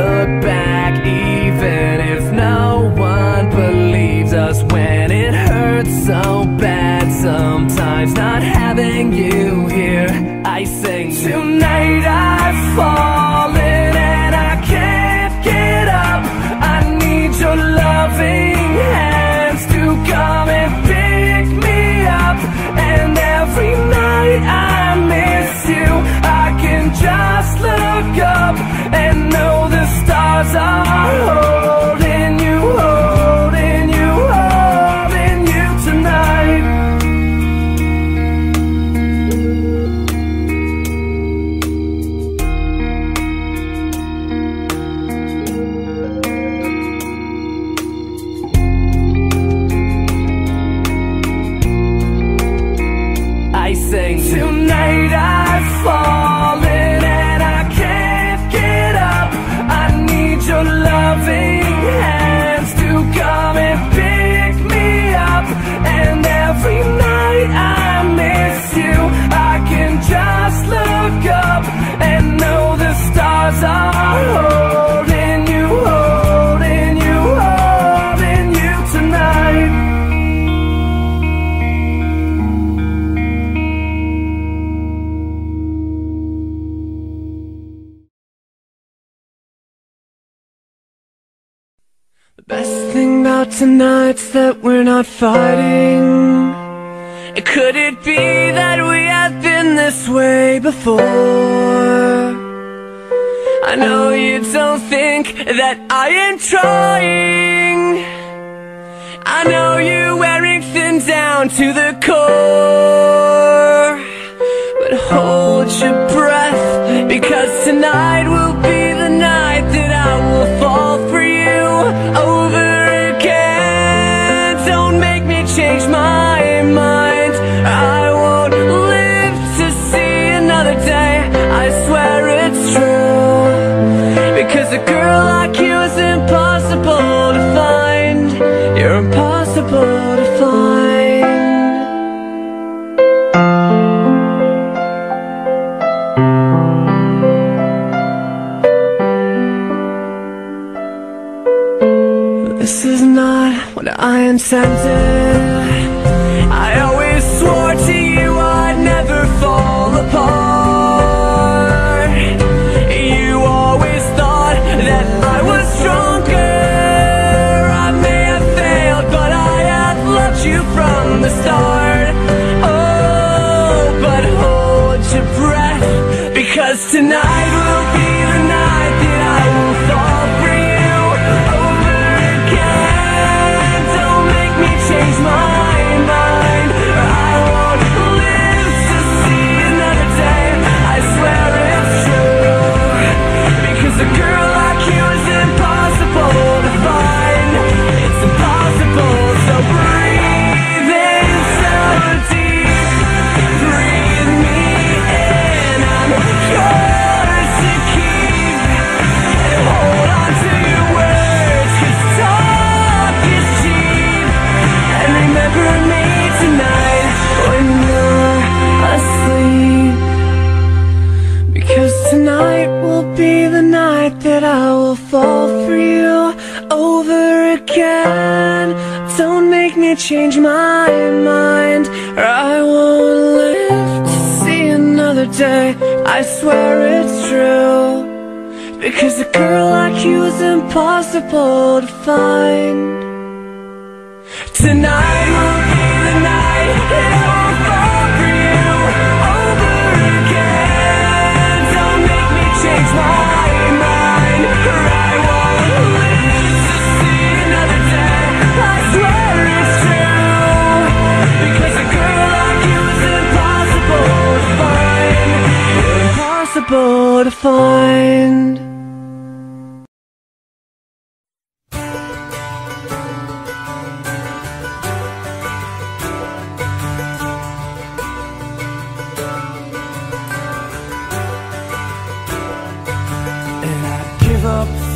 look back even if no one believes us. When it hurts so bad sometimes not having you here I sing tonight nights that we're not fighting. Could it be that we have been this way before? I know you don't think that I am trying. I know you're wearing thin down to the core. Center. I always swore to you I'd never fall apart. You always thought that I was stronger. I may have failed but I have loved you from the start. Oh, but hold your breath Because tonight change my mind. Or I won't live to see another day. I swear it's true. Because a girl like you is impossible to find. impossible to find.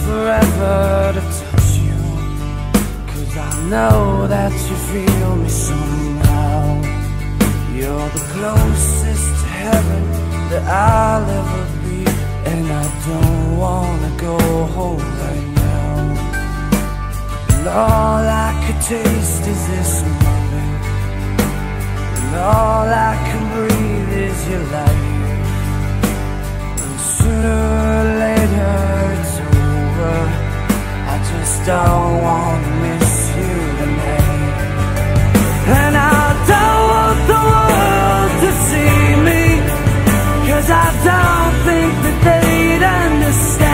forever to touch you Cause I know that you feel me somehow You're the closest to heaven that I'll ever don't wanna go home right now. And all I could taste is this moment. And all I can breathe is your life. And sooner or later it's over. I just don't wanna miss you tonight. And I don't want the world to see me Cause I don't think that they understand.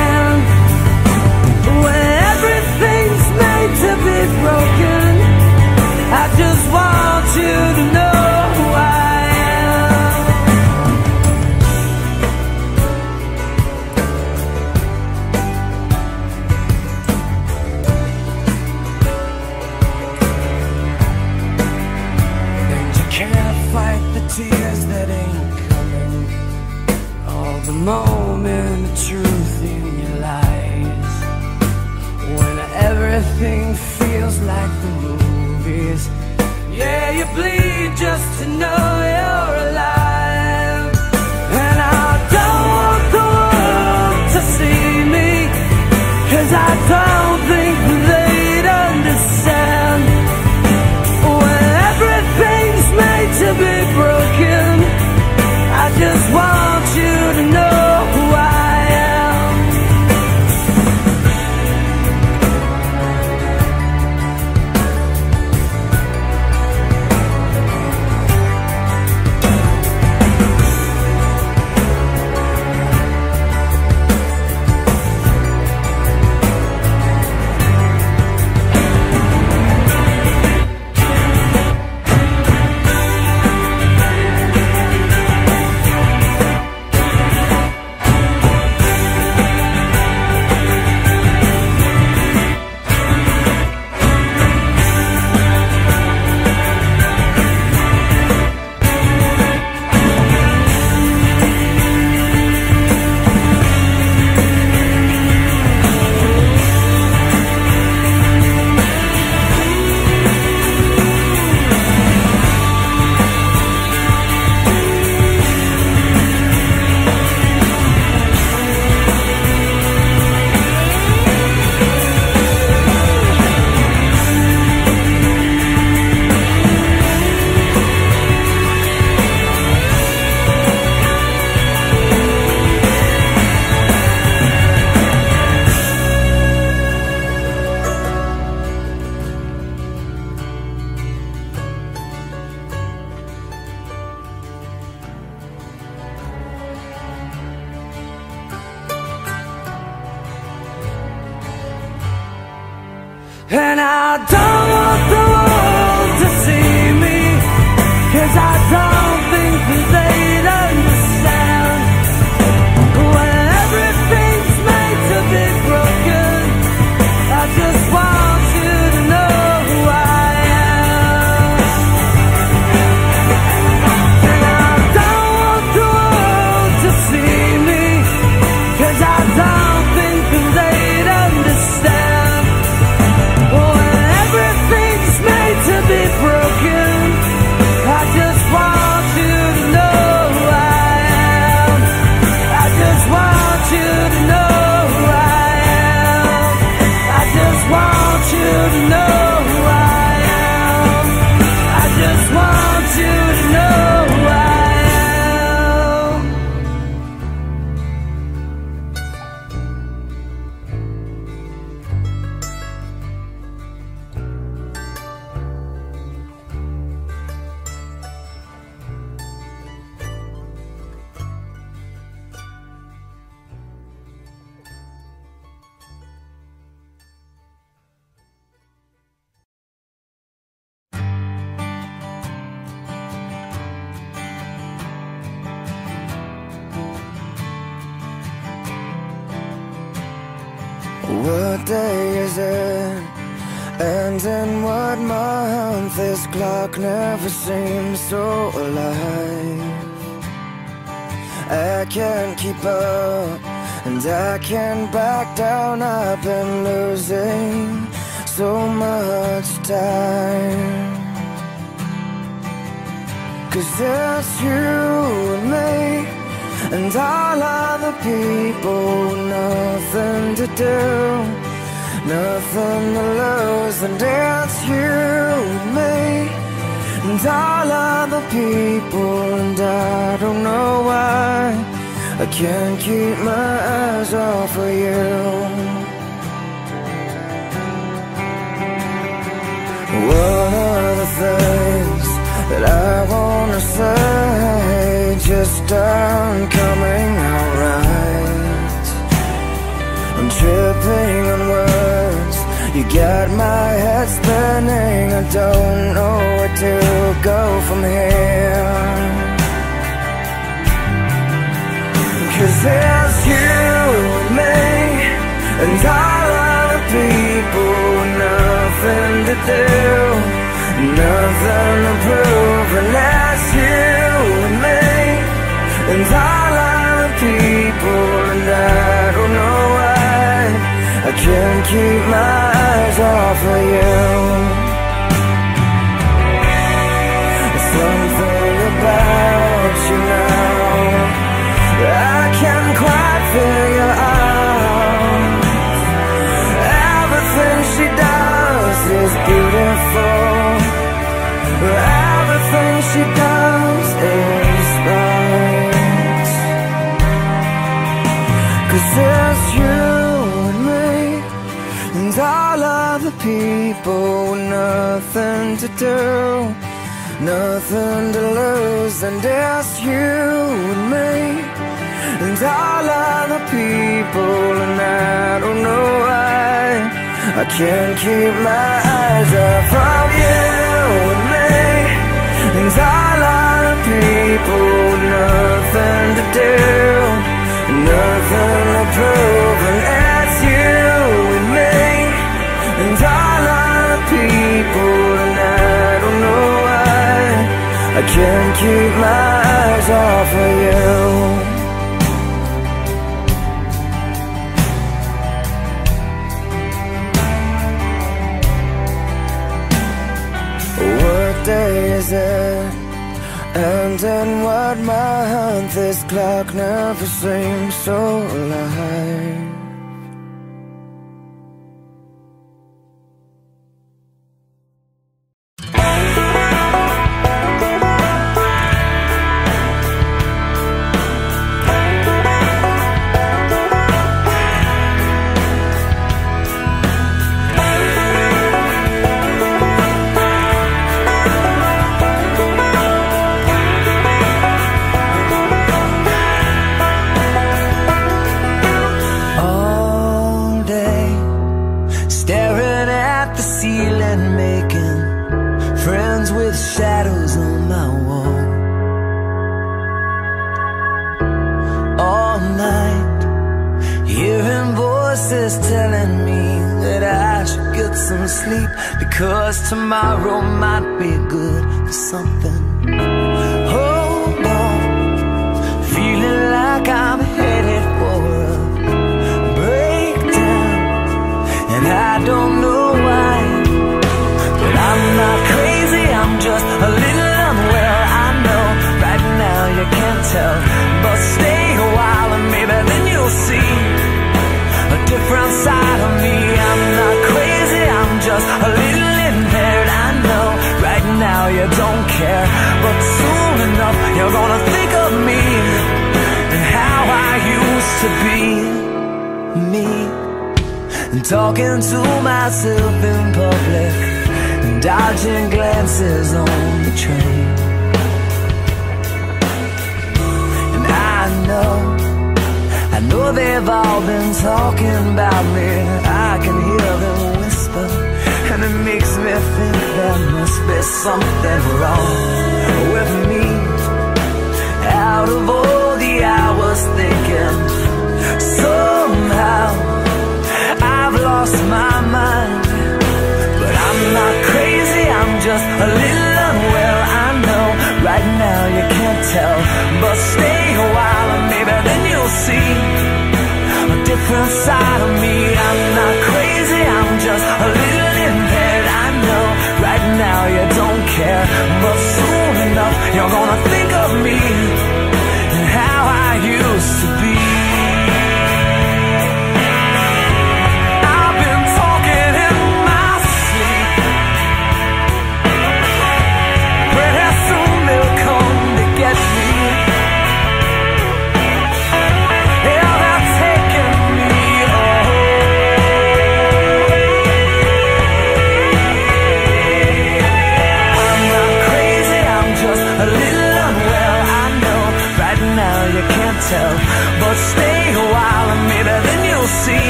keep my eyes off of you Something about you now I can't quite figure out. Everything she does is beautiful Everything she does people with nothing to do, nothing to lose, and it's you and me, and all other people, and I don't know why I can't keep my eyes off from you and me, and all other people, with nothing to do, nothing to prove. And I love people and I don't know why I can't keep my eyes off of you What day is it? And then what month this clock never seems so alive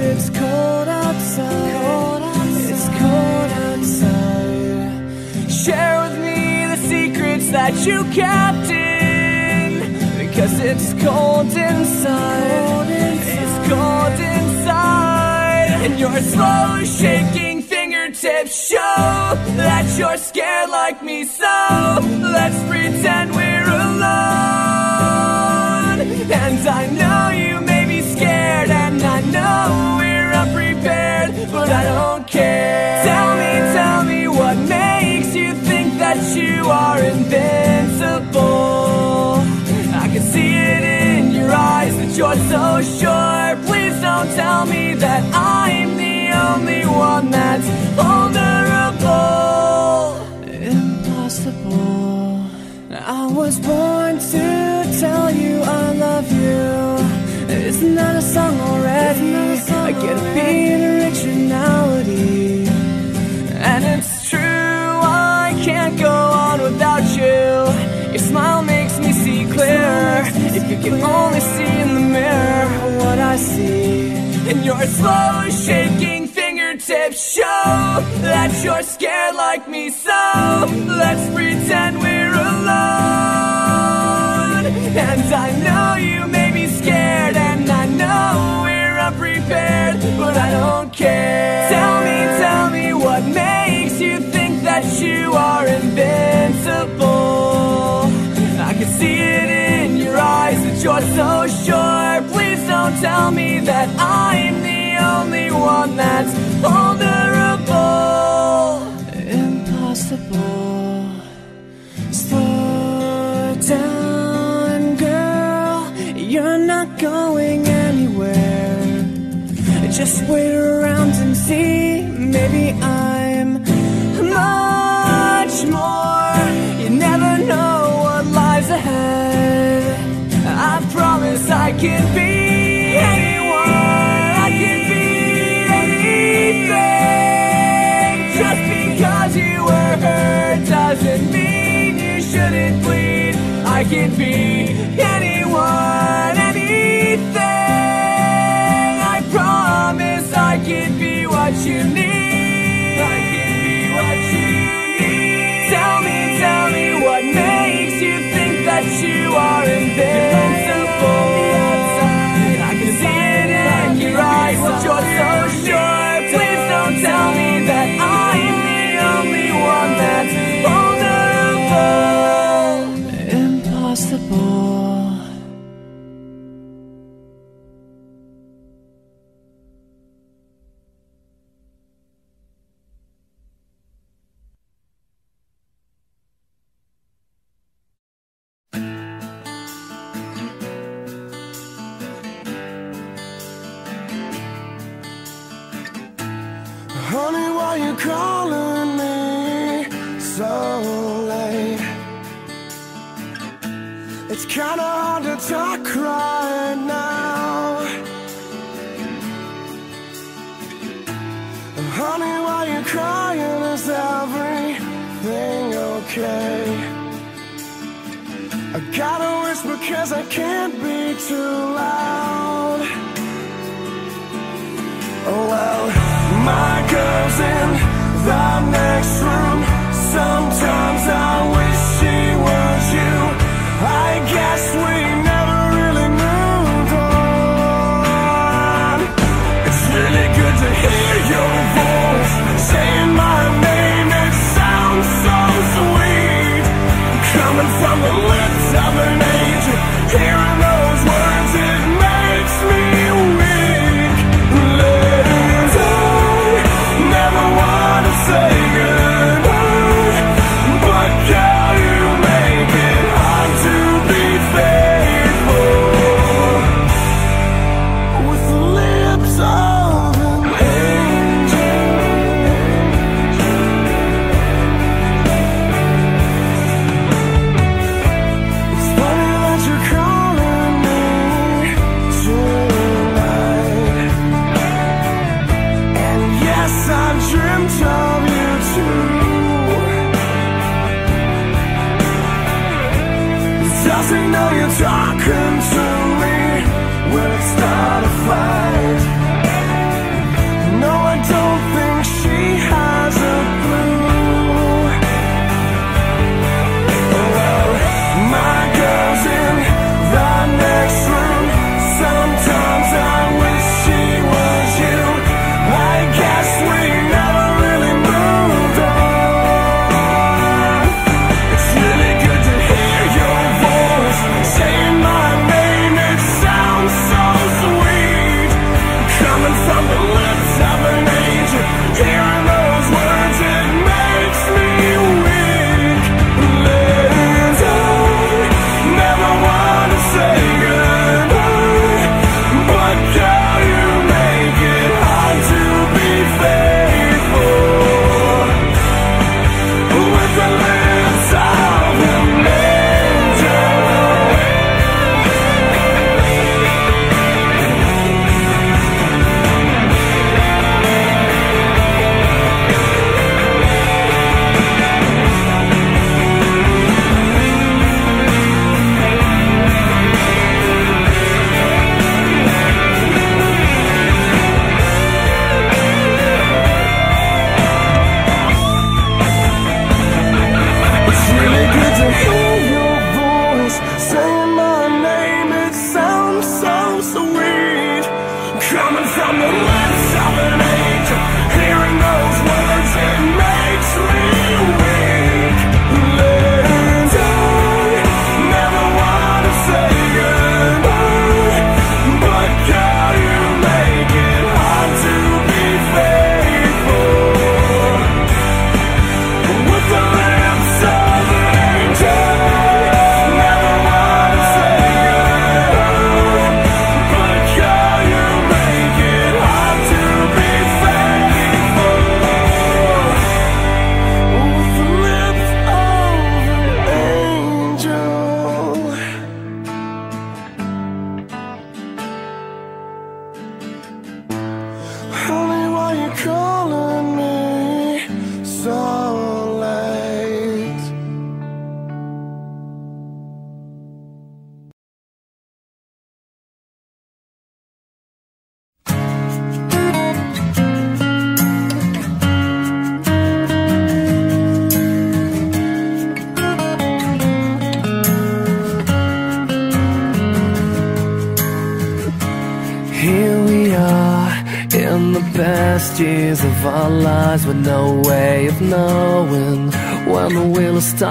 it's cold outside. It's cold outside. Share with me the secrets that you kept in. Because it's cold inside. It's cold inside. And your slow shaking fingertips show That you're scared like me. So Let's pretend we're alone. And I know you we're But I don't care. Tell me, tell me what makes you think that you are invincible? I can see it in your eyes that you're so sure. Please don't tell me that I'm the only one that's vulnerable. Impossible. I was born to tell you I love you. Isn't that a song already? I get a beat originality And it's true, I can't go on without you. Your smile makes me see clearer. If you can only see in the mirror what I see. And your slow shaking fingertips show that you're scared like me. So let's pretend we're alone. And I know you care. Tell me, tell me what makes you think that you are invincible. I can see it in your eyes that you're so sure. Please don't tell me that I'm the only one that's vulnerable. Impossible Slow down, girl You're not going anywhere Just wait around and see Maybe I'm much more You never know what lies ahead I promise I can be anyone. I can be anything. Just because you were hurt doesn't mean you shouldn't bleed. I can be anyone,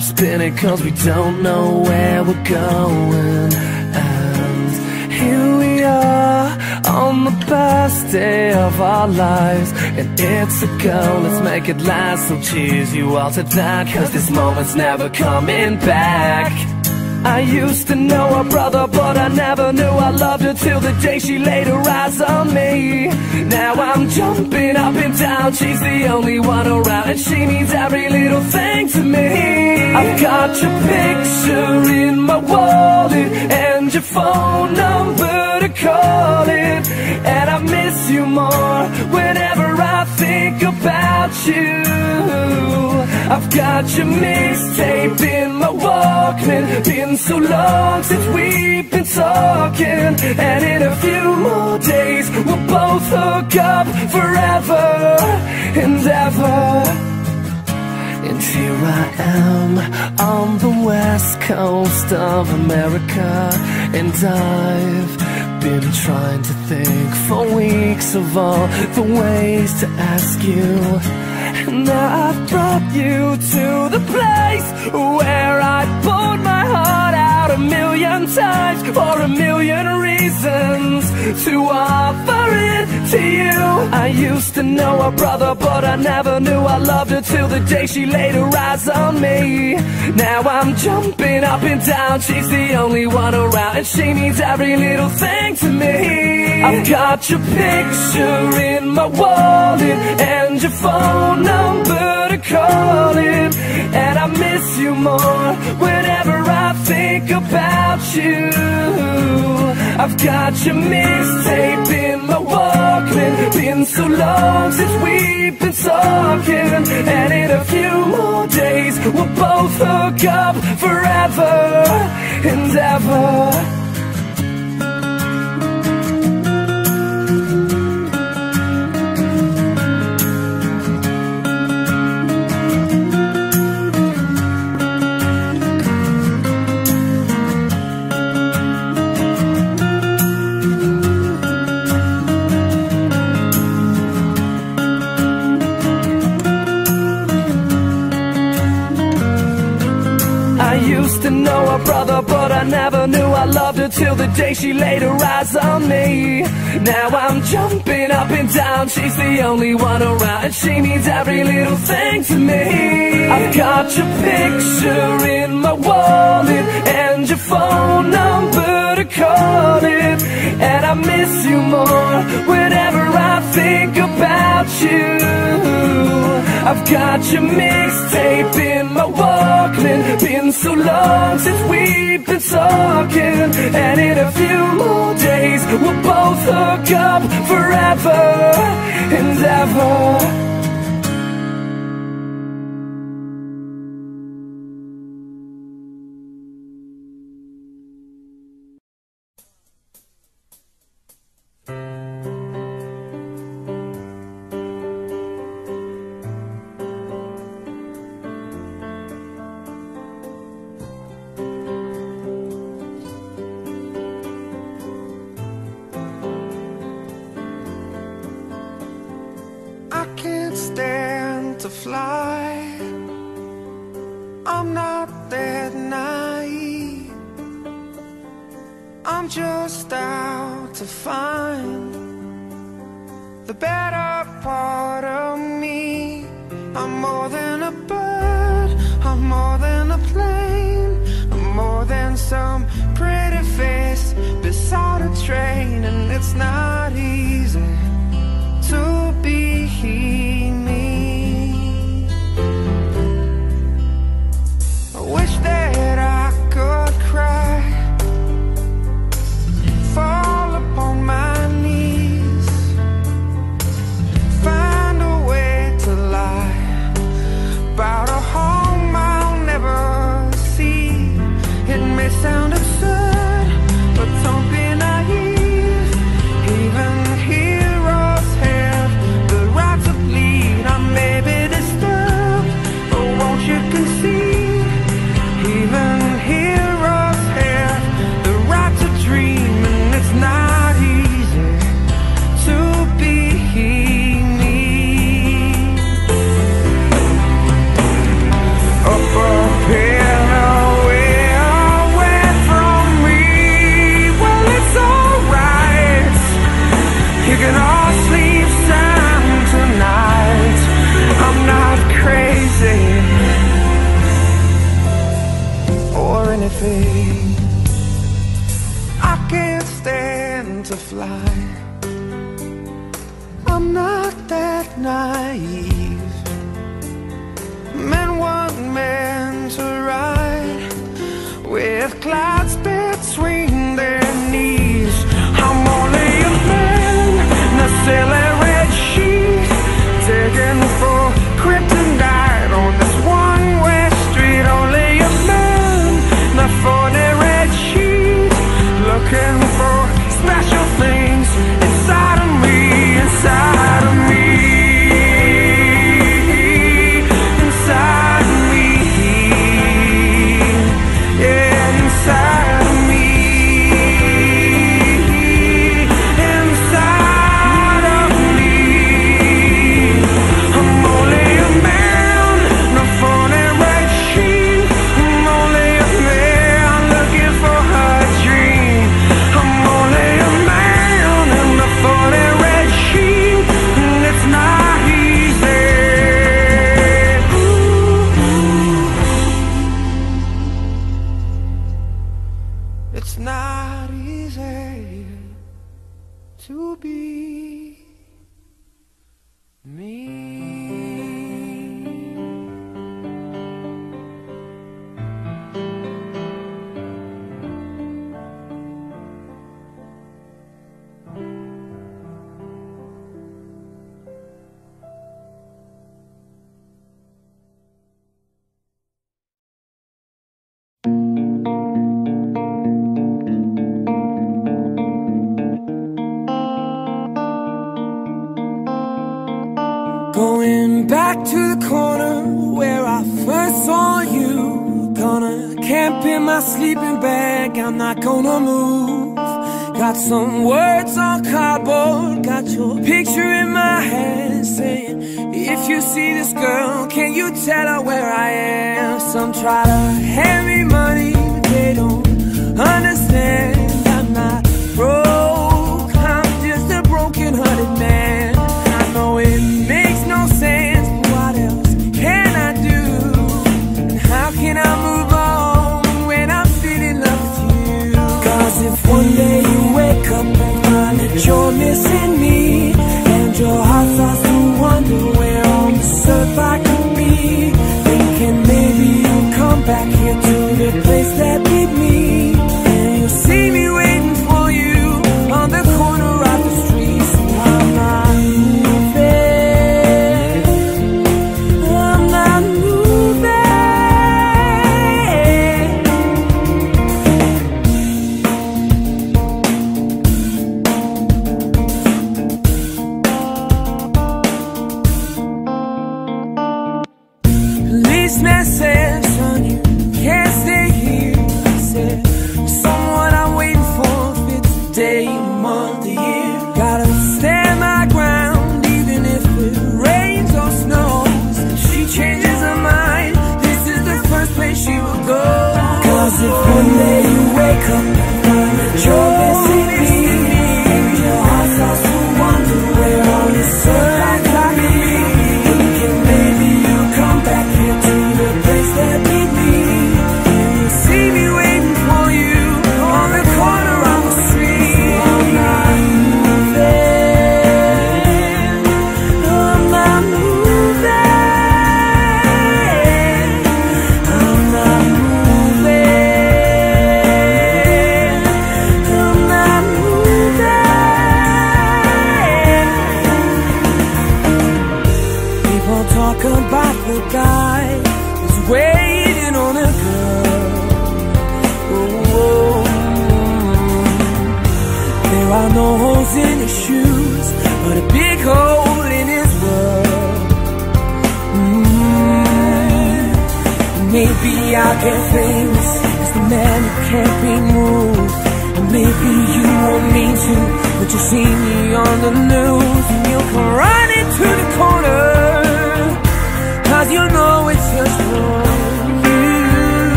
stop spinning cause we don't know where we're going And here we are on the best day of our lives And it's a go, let's make it last So cheers you all to that Cause this moment's never coming back I used to know her brother, but I never knew I loved her till the day she laid her eyes on me. Now I'm jumping up and down, she's the only one around, and she means every little thing to me. I've got your picture in my wallet and your phone number to call it, and I miss you more whenever I think about you. I've got your mixtape in my Walkman. Been so long since we've been talking, and in a few more days we'll both hook up forever and ever. Here I am on the west coast of America, and I've been trying to think for weeks of all the ways to ask you. And now I've brought you to the place where I poured my heart a million times for a million reasons to offer it to you. I used to know her brother, but I never knew I loved her till the day she laid her eyes on me. Now I'm jumping up and down, she's the only one around, and she means every little thing to me. I've got your picture in my wallet and your phone number to call it, and I miss you more whenever think about you. I've got your mixtape in my Walkman. Been so long since we've been talking, and in a few more days we'll both hook up forever and ever. Her brother, but I never knew I loved her till the day she laid her eyes on me. Now I'm jumping up and down, she's the only one around, and she means every little thing to me. I've got your picture in my wallet and your phone number to call it, and I miss you more whenever I think about you. I've got your mixtape. Been so long since we've been talking, and in a few more days we'll both hook up forever and ever.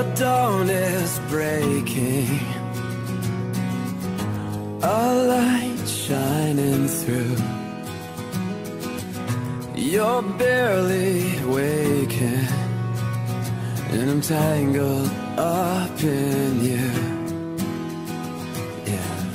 The dawn is breaking, a light shining through. You're barely waking, and I'm tangled up in you. Yeah.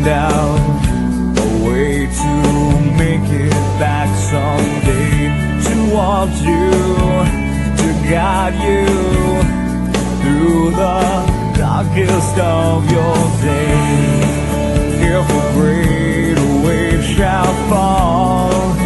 find out. A way to make it back someday. Towards you to guide you through the darkest of your days. If a great wave shall fall.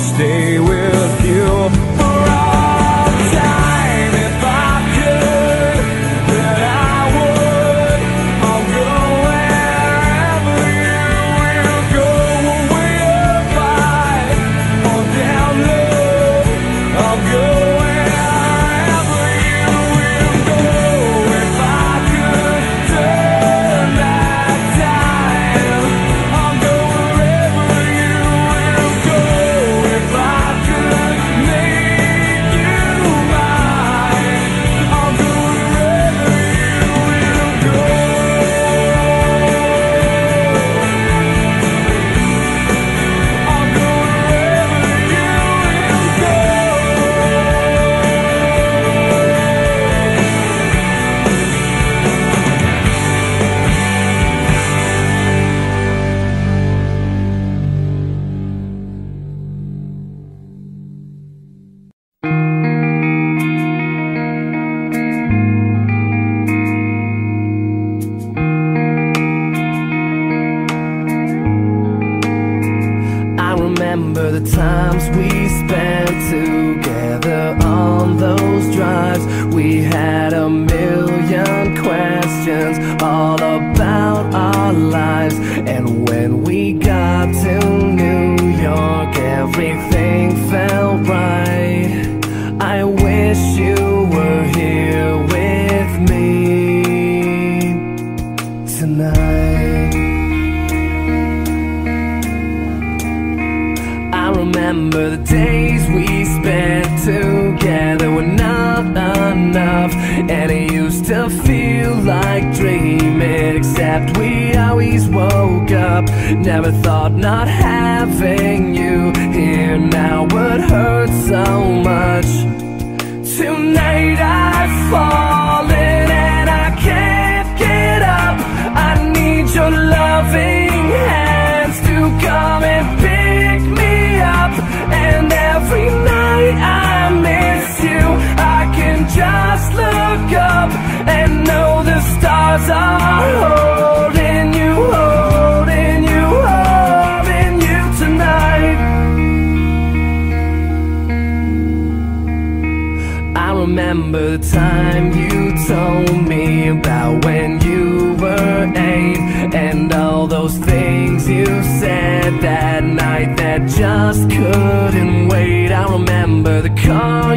Stay with you.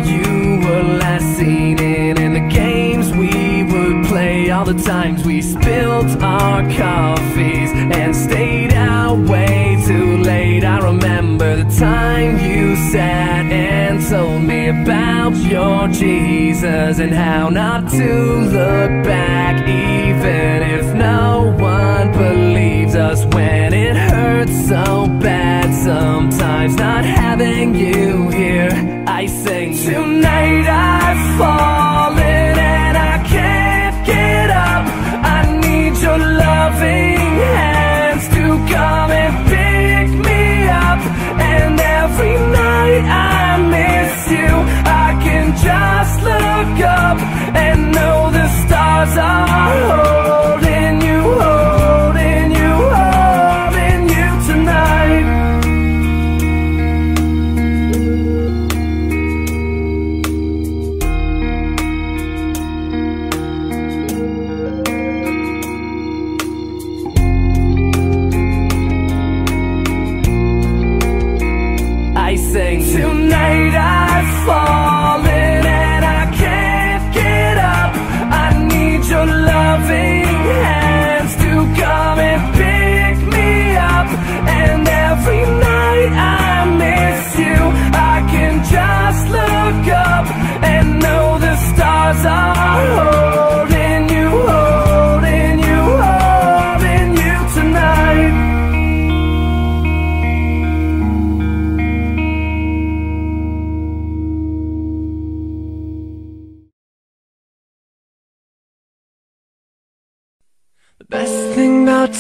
You were last seen in and the games we would play, all the times we spilled our coffees and stayed out way too late. I remember the time you sat and told me about your Jesus and how not to look back, even if no one believes us when it hurts so bad. Sometimes not having you here, I sing tonight I've fallen and I can't get up. I need your loving hands to come and pick me up. And every night I miss you, I can just look up and know the stars are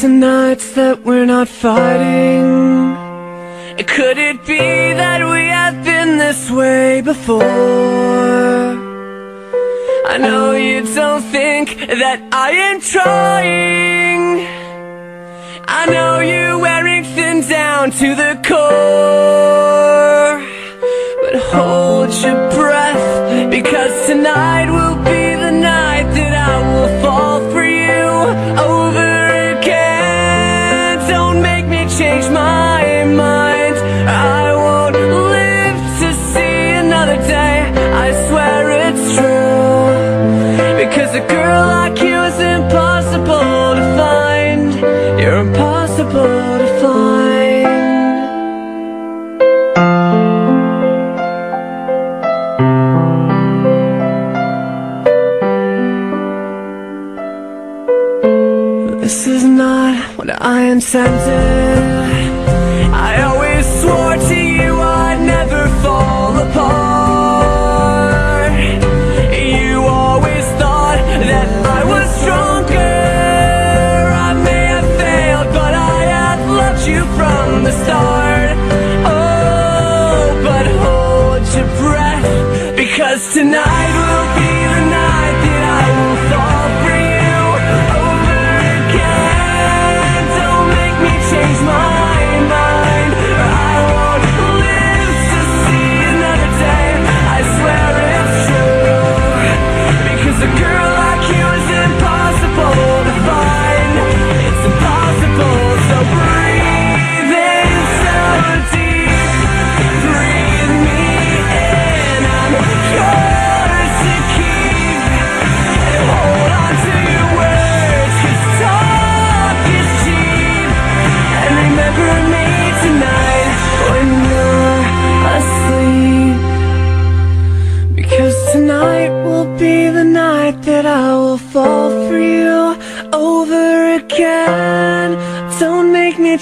thing about tonight's that we're not fighting. Could it be that we have been this way before? I know you don't think that I am trying. I know you're wearing thin down to the core. But hold your breath, because tonight will not what I always swore to you I'd never fall apart. You always thought that I was stronger. I may have failed, but I have loved you from the start. Oh, but hold your breath, because tonight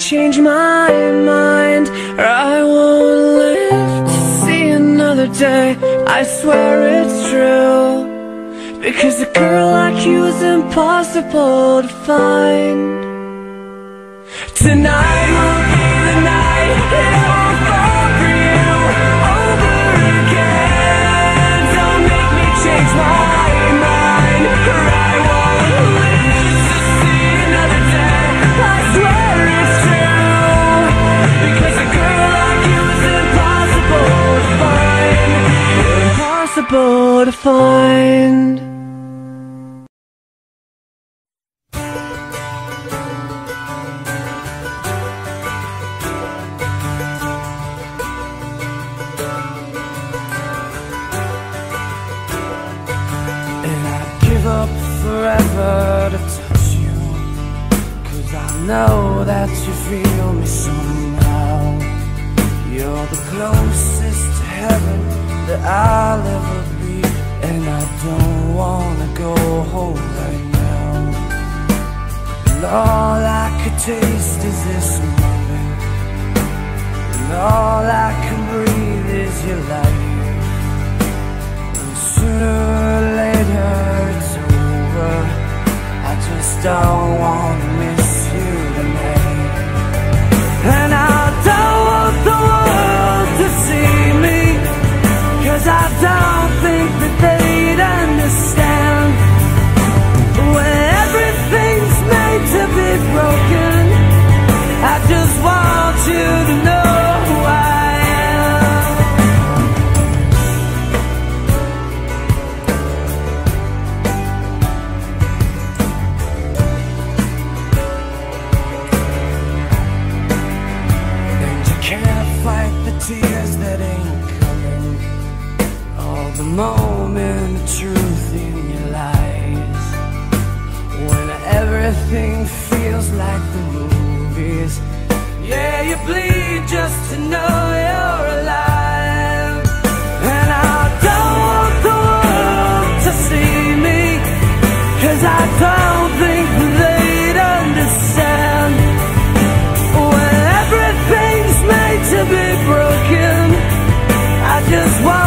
change my mind, or I won't live to see another day. I swear it's true. Because a girl like you is impossible to find. Tonight Impossible to find. And I'd give up forever to touch you Cause I know that you feel me somehow You're the closest to heaven that I'll ever go home right now And all I could taste is this moment And all I can breathe is your light and sooner or later it's over. I just don't want to miss you tonight. And I don't want the world to see me. Cause I don't think that they'd understand. To be broken, I just want you to know who I am. And you can't fight the tears that ain't coming. All the moment of truth everything feels like the movies. Yeah, you bleed just to know you're alive. And I don't want the world to see me. Cause I don't think they'd understand. When everything's made to be broken, I just want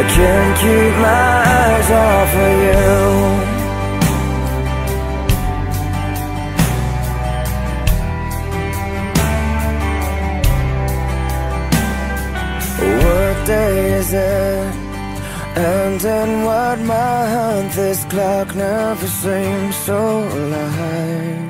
I can't keep my eyes off of you What day is it? And in what month this clock never seems so alive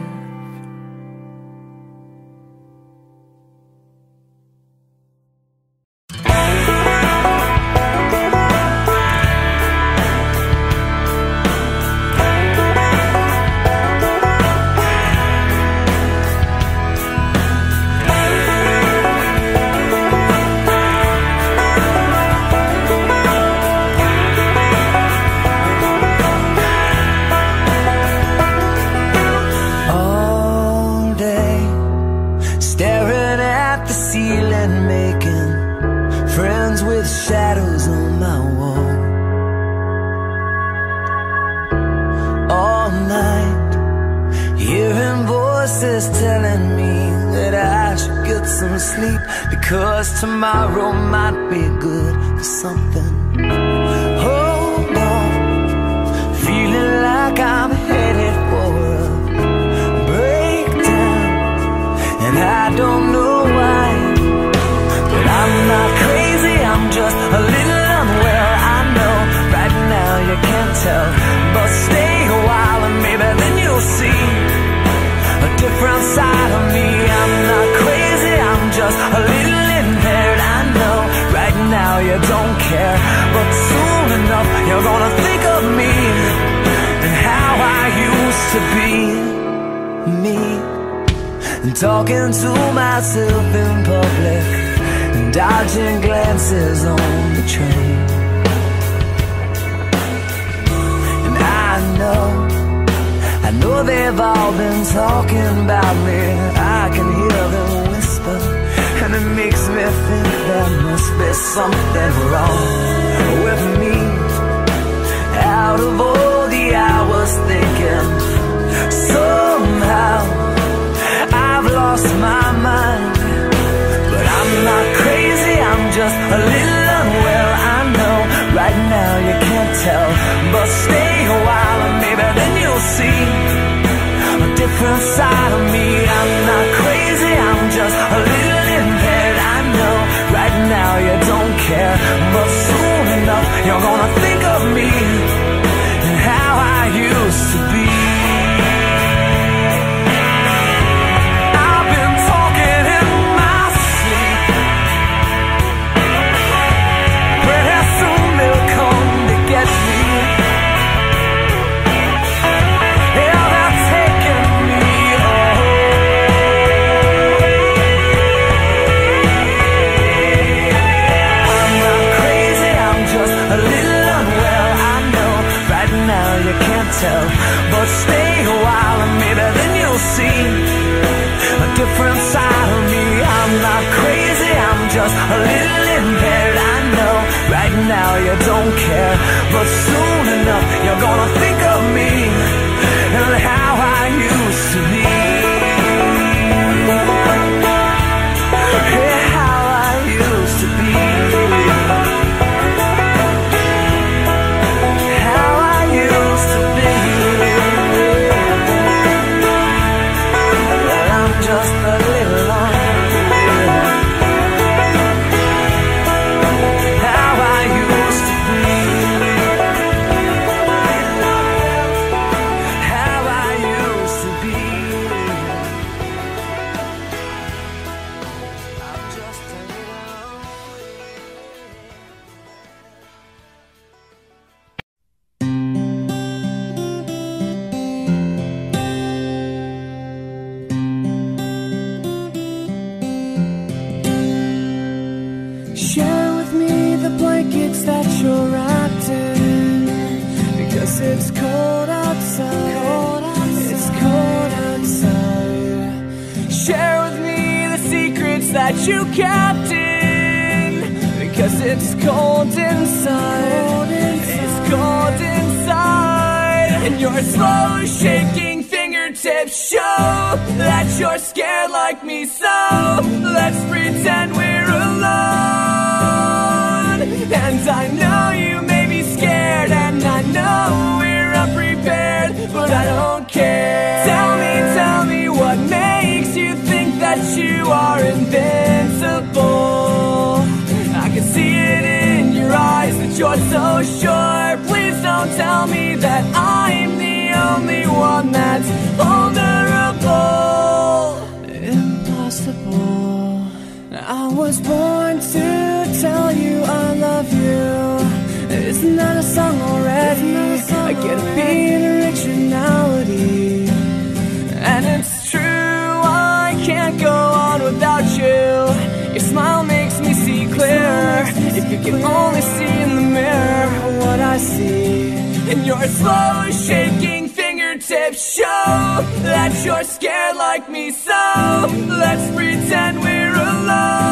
was born to tell you I love you. Isn't that a song already? A song I get a beat originality. And it's true, I can't go on without you. Your smile makes me see clear. If you can only see in the mirror what I see. And your slow shaking fingertips show that you're scared like me. So let's pretend we're alone.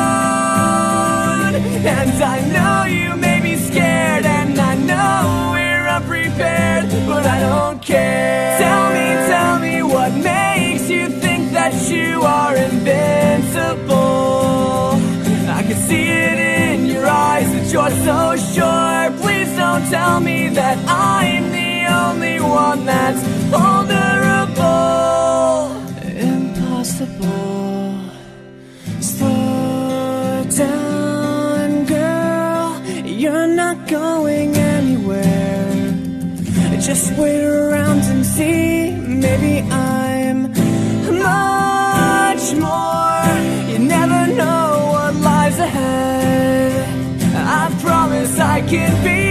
And I know you may be scared And I know we're unprepared But I don't care. Tell me, tell me what makes you think That you are invincible? I can see it in your eyes That you're so sure. Please don't tell me that I'm the only one that's vulnerable. Impossible. Slow down going anywhere. Just wait around and see. Maybe I'm much more. You never know what lies ahead. I promise I can be.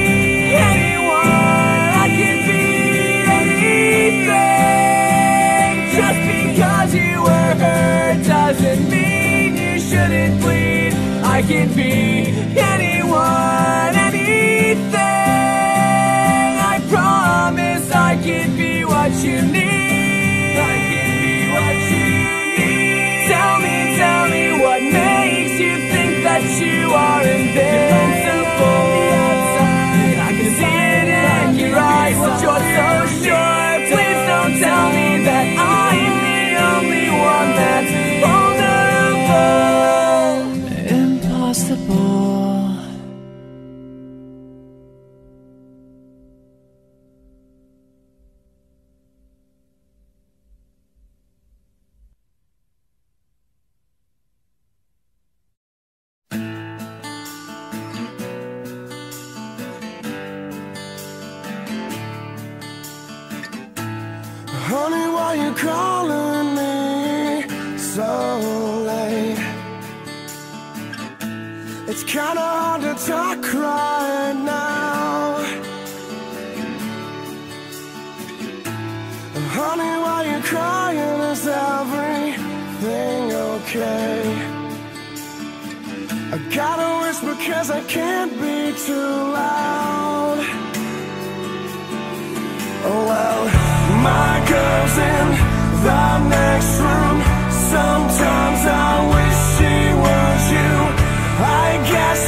Cause I can't be too loud. Oh well My girl's in the next room. Sometimes I wish she was you. I guess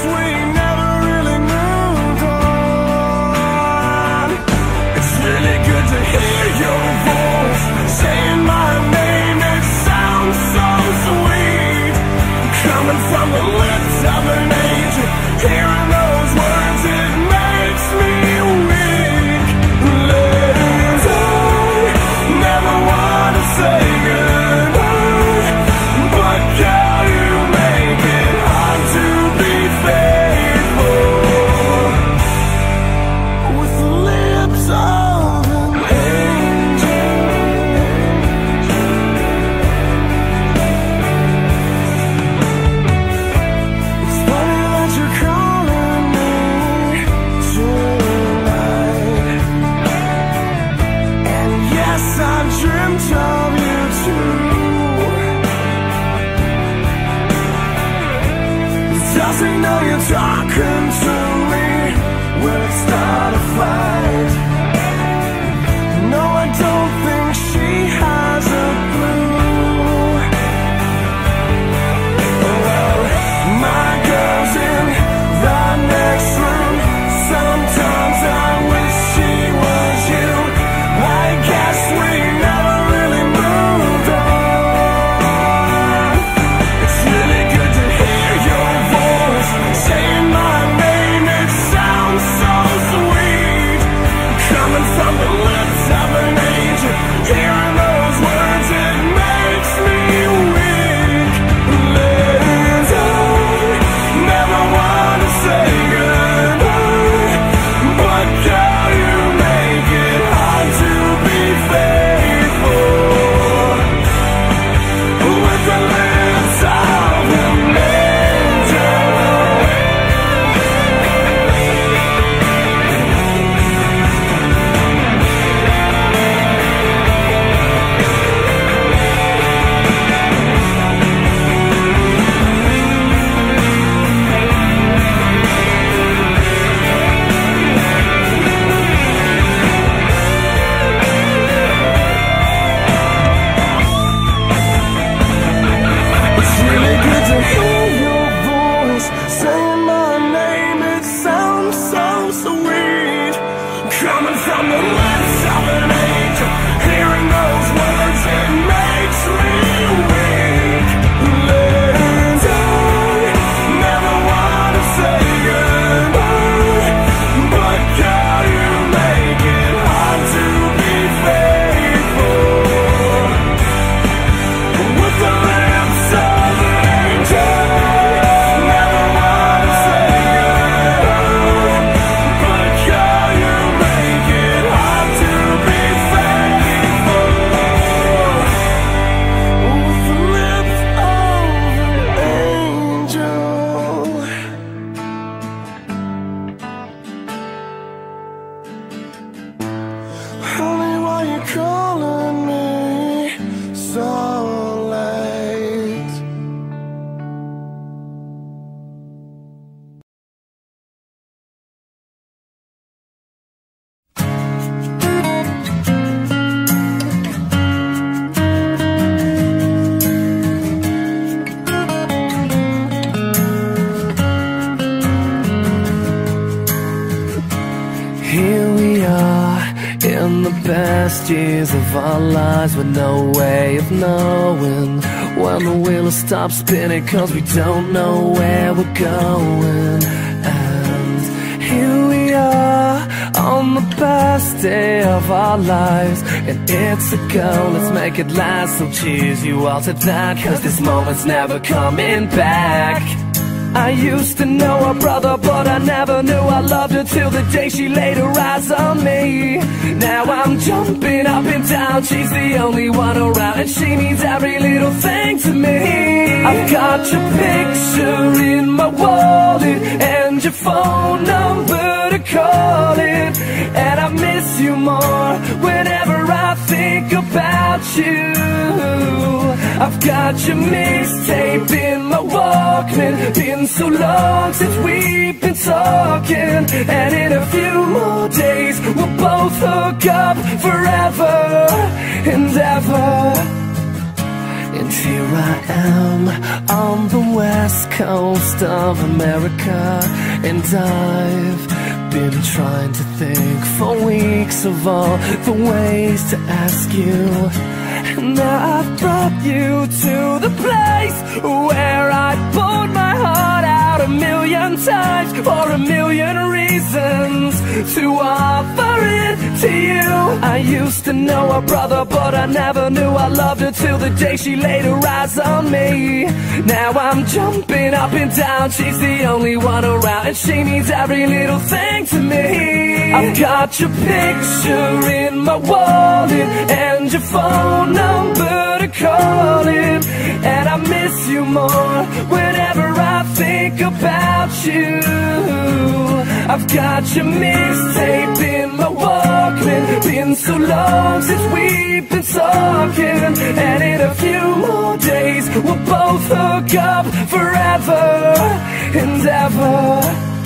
stop spinning cause we don't know where we're going. And here we are on the best day of our lives. And it's a go, let's make it last. So cheers you all to that Cause this moment's never coming back. I used to know her brother, but I never knew I loved her till the day she laid her eyes on me. Now I'm jumping up and down, she's the only one around, and she means every little thing to me. I've got your picture in my wallet and your phone number to call it, and I miss you more whenever think about you. I've got your mixtape in my Walkman. Been so long since we've been talking, and in a few more days we'll both hook up forever and ever. And here I am on the west coast of America, and I've been trying to think for weeks of all the ways to ask you. And now I've brought you to the place where I poured my heart out million times for a million reasons to offer it to you. I used to know her brother, but I never knew I loved her till the day she laid her eyes on me. Now I'm jumping up and down, she's the only one around, and she means every little thing to me. I've got your picture in my wallet and your phone number to call it, and I miss you more whenever I think about you. I've got your mixtape in my Walkman. Been so long since we've been talking, and in a few more days we'll both hook up forever and ever.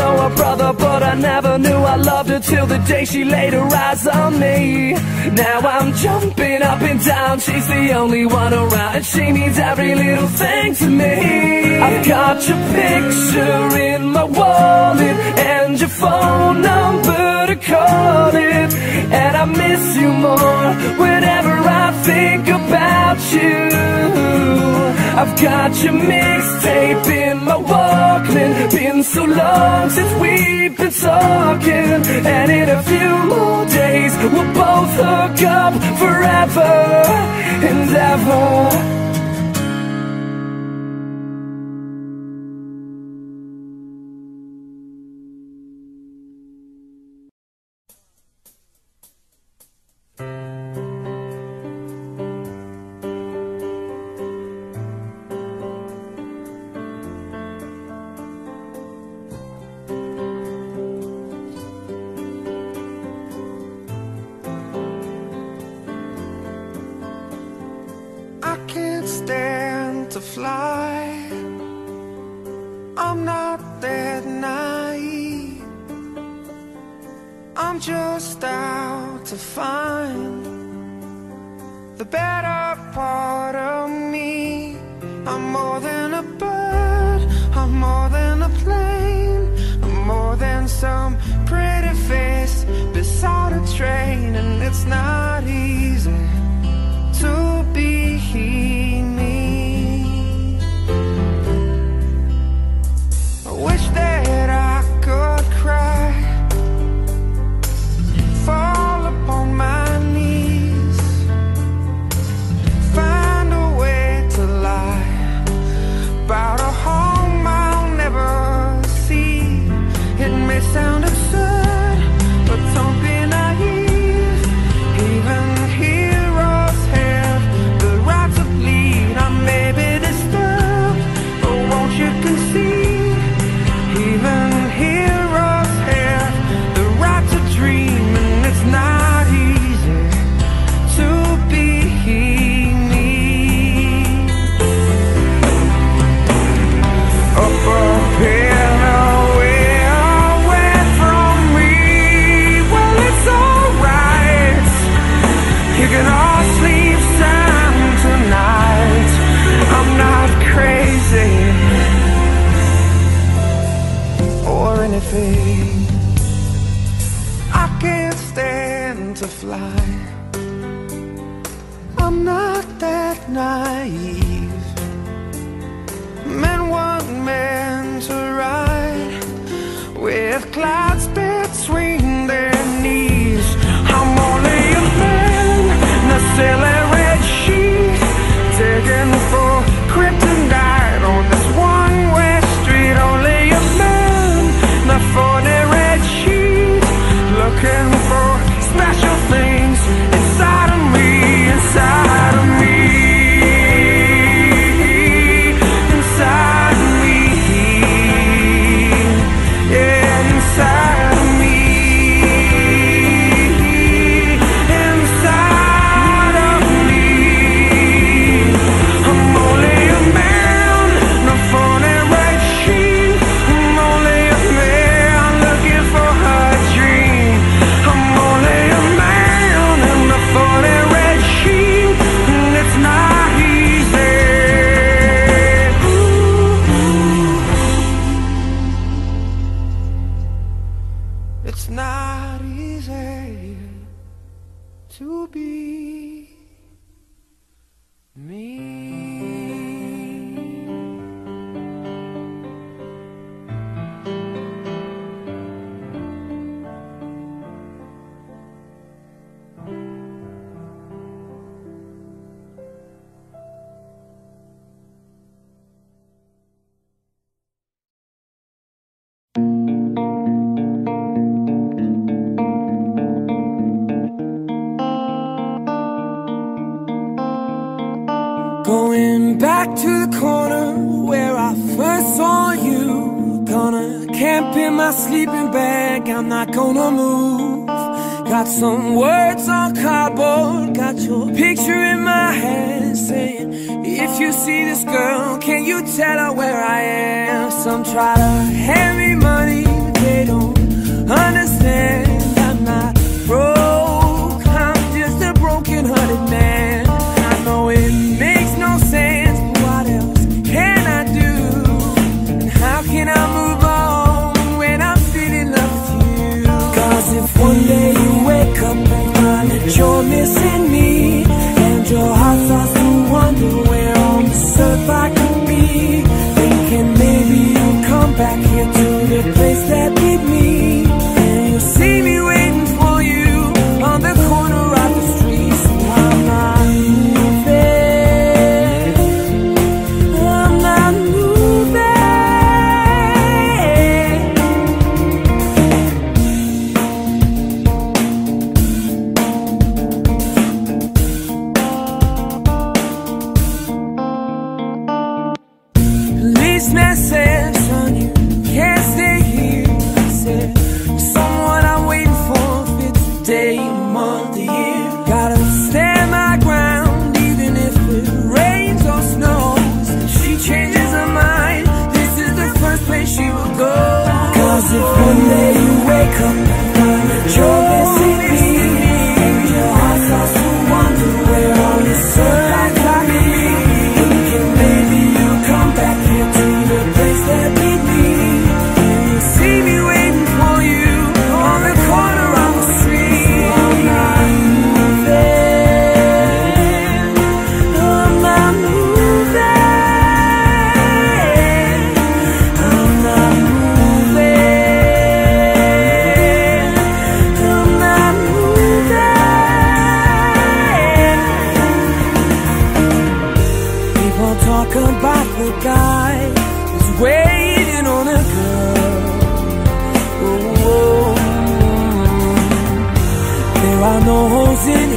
Know her brother, but I never knew I loved her till the day she laid her eyes on me. Now I'm jumping up and down, she's the only one around, and she means every little thing to me. I've got your picture in my wallet and your phone number to call it, and I miss you more whenever I think about you. I've got your mixtape in my Walkman. Been so long since we've been talking, and in a few more days we'll both hook up forever and ever.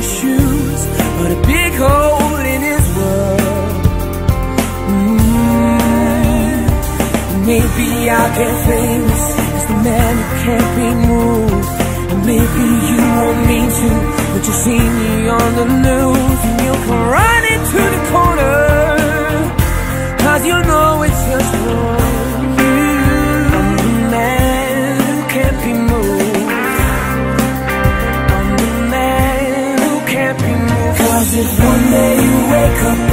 shoes, but a big hole in his world. Mm -hmm. Maybe I'll get famous as the man who can't be moved. And maybe you won't mean to, but you see me on the news and you'll come running to the corner. Cause you know it's just wrong. if one day you wake up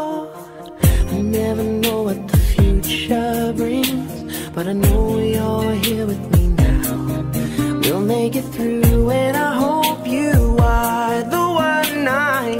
never know what the future brings, but I know you're here with me now. We'll make it through, and I hope you are the one I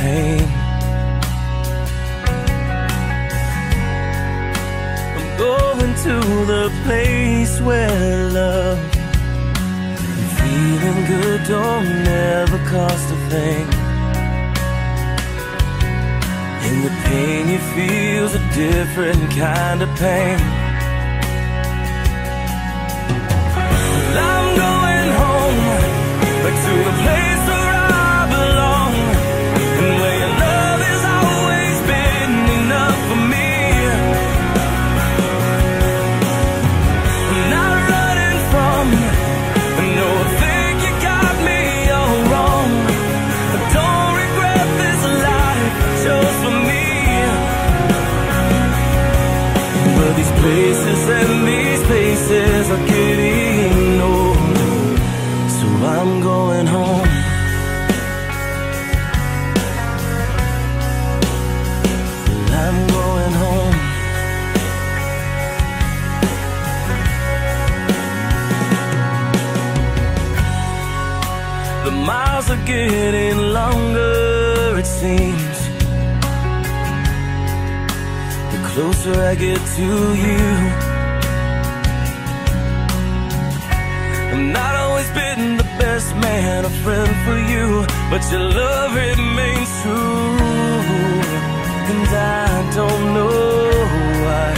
pain. I'm going to the place where love and feeling good don't never cost a thing. And the pain you feel's a different kind of pain. I'm going home, back to the place places and these places are getting old. So I'm going home. I'm going home. The miles are getting longer, it seems. The closer I get to you. I've not always been the best man, a friend for you, but your love remains true. And I don't know why.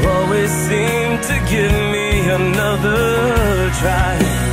You always seem to give me another try.